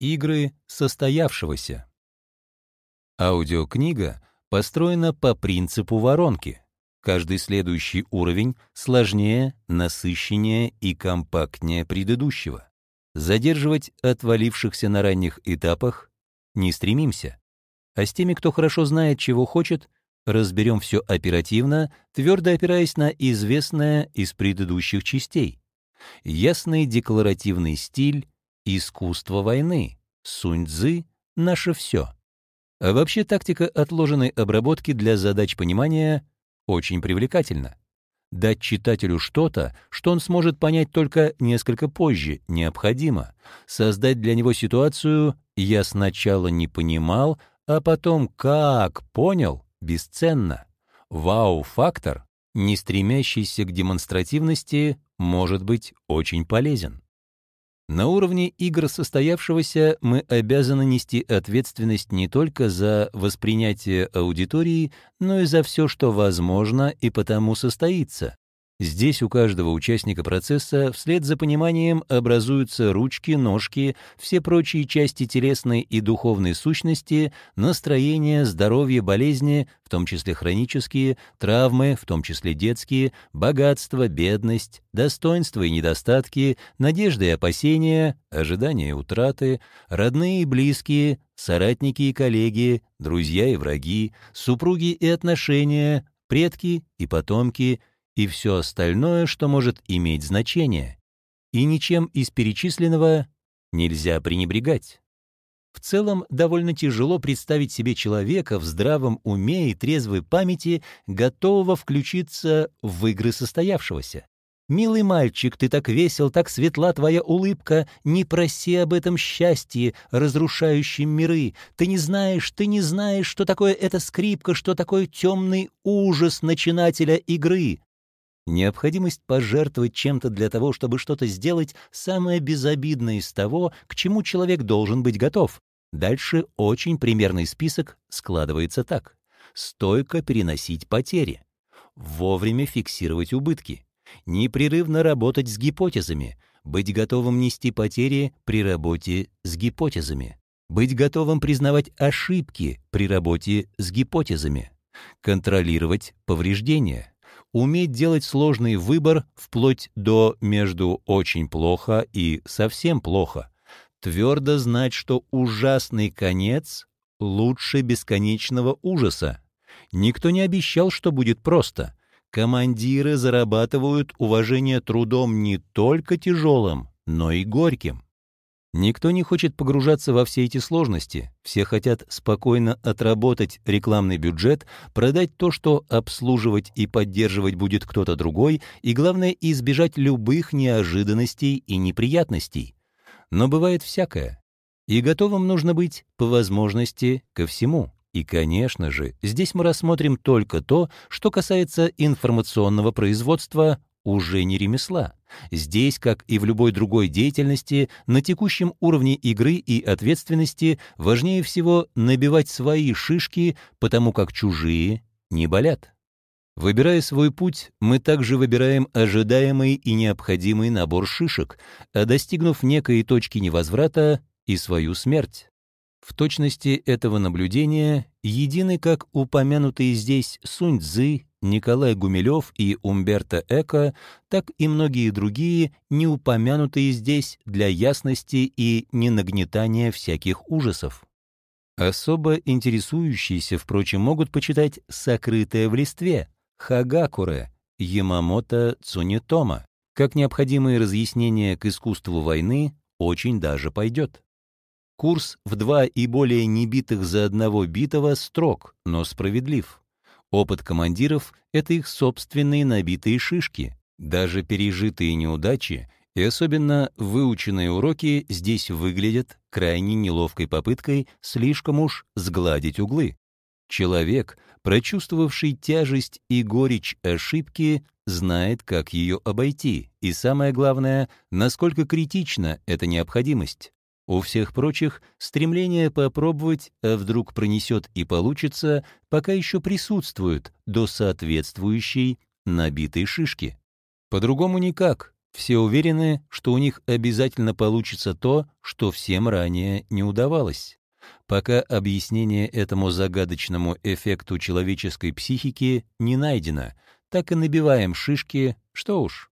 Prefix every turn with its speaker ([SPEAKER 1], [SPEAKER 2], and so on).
[SPEAKER 1] Игры состоявшегося. Аудиокнига построена по принципу воронки. Каждый следующий уровень сложнее, насыщеннее и компактнее предыдущего. Задерживать отвалившихся на ранних этапах не стремимся. А с теми, кто хорошо знает, чего хочет, разберем все оперативно, твердо опираясь на известное из предыдущих частей. Ясный декларативный стиль, искусство войны, Сунь-Цзы — наше все. А вообще тактика отложенной обработки для задач понимания очень привлекательна. Дать читателю что-то, что он сможет понять только несколько позже, необходимо. Создать для него ситуацию «я сначала не понимал, а потом как понял» бесценно. Вау-фактор, не стремящийся к демонстративности, может быть очень полезен. На уровне игр состоявшегося мы обязаны нести ответственность не только за воспринятие аудитории, но и за все, что возможно и потому состоится. Здесь у каждого участника процесса вслед за пониманием образуются ручки, ножки, все прочие части телесной и духовной сущности, настроение, здоровье, болезни, в том числе хронические, травмы, в том числе детские, богатство, бедность, достоинства и недостатки, надежды и опасения, ожидания и утраты, родные и близкие, соратники и коллеги, друзья и враги, супруги и отношения, предки и потомки — и все остальное, что может иметь значение. И ничем из перечисленного нельзя пренебрегать. В целом, довольно тяжело представить себе человека в здравом уме и трезвой памяти, готового включиться в игры состоявшегося. «Милый мальчик, ты так весел, так светла твоя улыбка, не проси об этом счастье, разрушающем миры. Ты не знаешь, ты не знаешь, что такое эта скрипка, что такое темный ужас начинателя игры. Необходимость пожертвовать чем-то для того, чтобы что-то сделать, самое безобидное из того, к чему человек должен быть готов. Дальше очень примерный список складывается так. Стойко переносить потери. Вовремя фиксировать убытки. Непрерывно работать с гипотезами. Быть готовым нести потери при работе с гипотезами. Быть готовым признавать ошибки при работе с гипотезами. Контролировать повреждения уметь делать сложный выбор вплоть до между очень плохо и совсем плохо, твердо знать, что ужасный конец лучше бесконечного ужаса. Никто не обещал, что будет просто. Командиры зарабатывают уважение трудом не только тяжелым, но и горьким. Никто не хочет погружаться во все эти сложности. Все хотят спокойно отработать рекламный бюджет, продать то, что обслуживать и поддерживать будет кто-то другой, и, главное, избежать любых неожиданностей и неприятностей. Но бывает всякое. И готовым нужно быть, по возможности, ко всему. И, конечно же, здесь мы рассмотрим только то, что касается информационного производства, уже не ремесла. Здесь, как и в любой другой деятельности, на текущем уровне игры и ответственности важнее всего набивать свои шишки, потому как чужие не болят. Выбирая свой путь, мы также выбираем ожидаемый и необходимый набор шишек, а достигнув некой точки невозврата и свою смерть. В точности этого наблюдения едины как упомянутые здесь Сунь-Цзы Николай Гумилев и Умберто Эко, так и многие другие, не упомянутые здесь для ясности и ненагнетания всяких ужасов. Особо интересующиеся, впрочем, могут почитать «Сокрытое в листве» Хагакуре Ямамото Цунитома. Как необходимые разъяснения к искусству войны очень даже пойдет. Курс в два и более небитых за одного битого строг, но справедлив. Опыт командиров — это их собственные набитые шишки. Даже пережитые неудачи и особенно выученные уроки здесь выглядят крайне неловкой попыткой слишком уж сгладить углы. Человек, прочувствовавший тяжесть и горечь ошибки, знает, как ее обойти, и самое главное, насколько критична эта необходимость. У всех прочих стремление попробовать, а вдруг пронесет и получится, пока еще присутствует до соответствующей набитой шишки. По-другому никак, Все уверены, что у них обязательно получится то, что всем ранее не удавалось. Пока объяснение этому загадочному эффекту человеческой психики не найдено, так и набиваем шишки, что уж.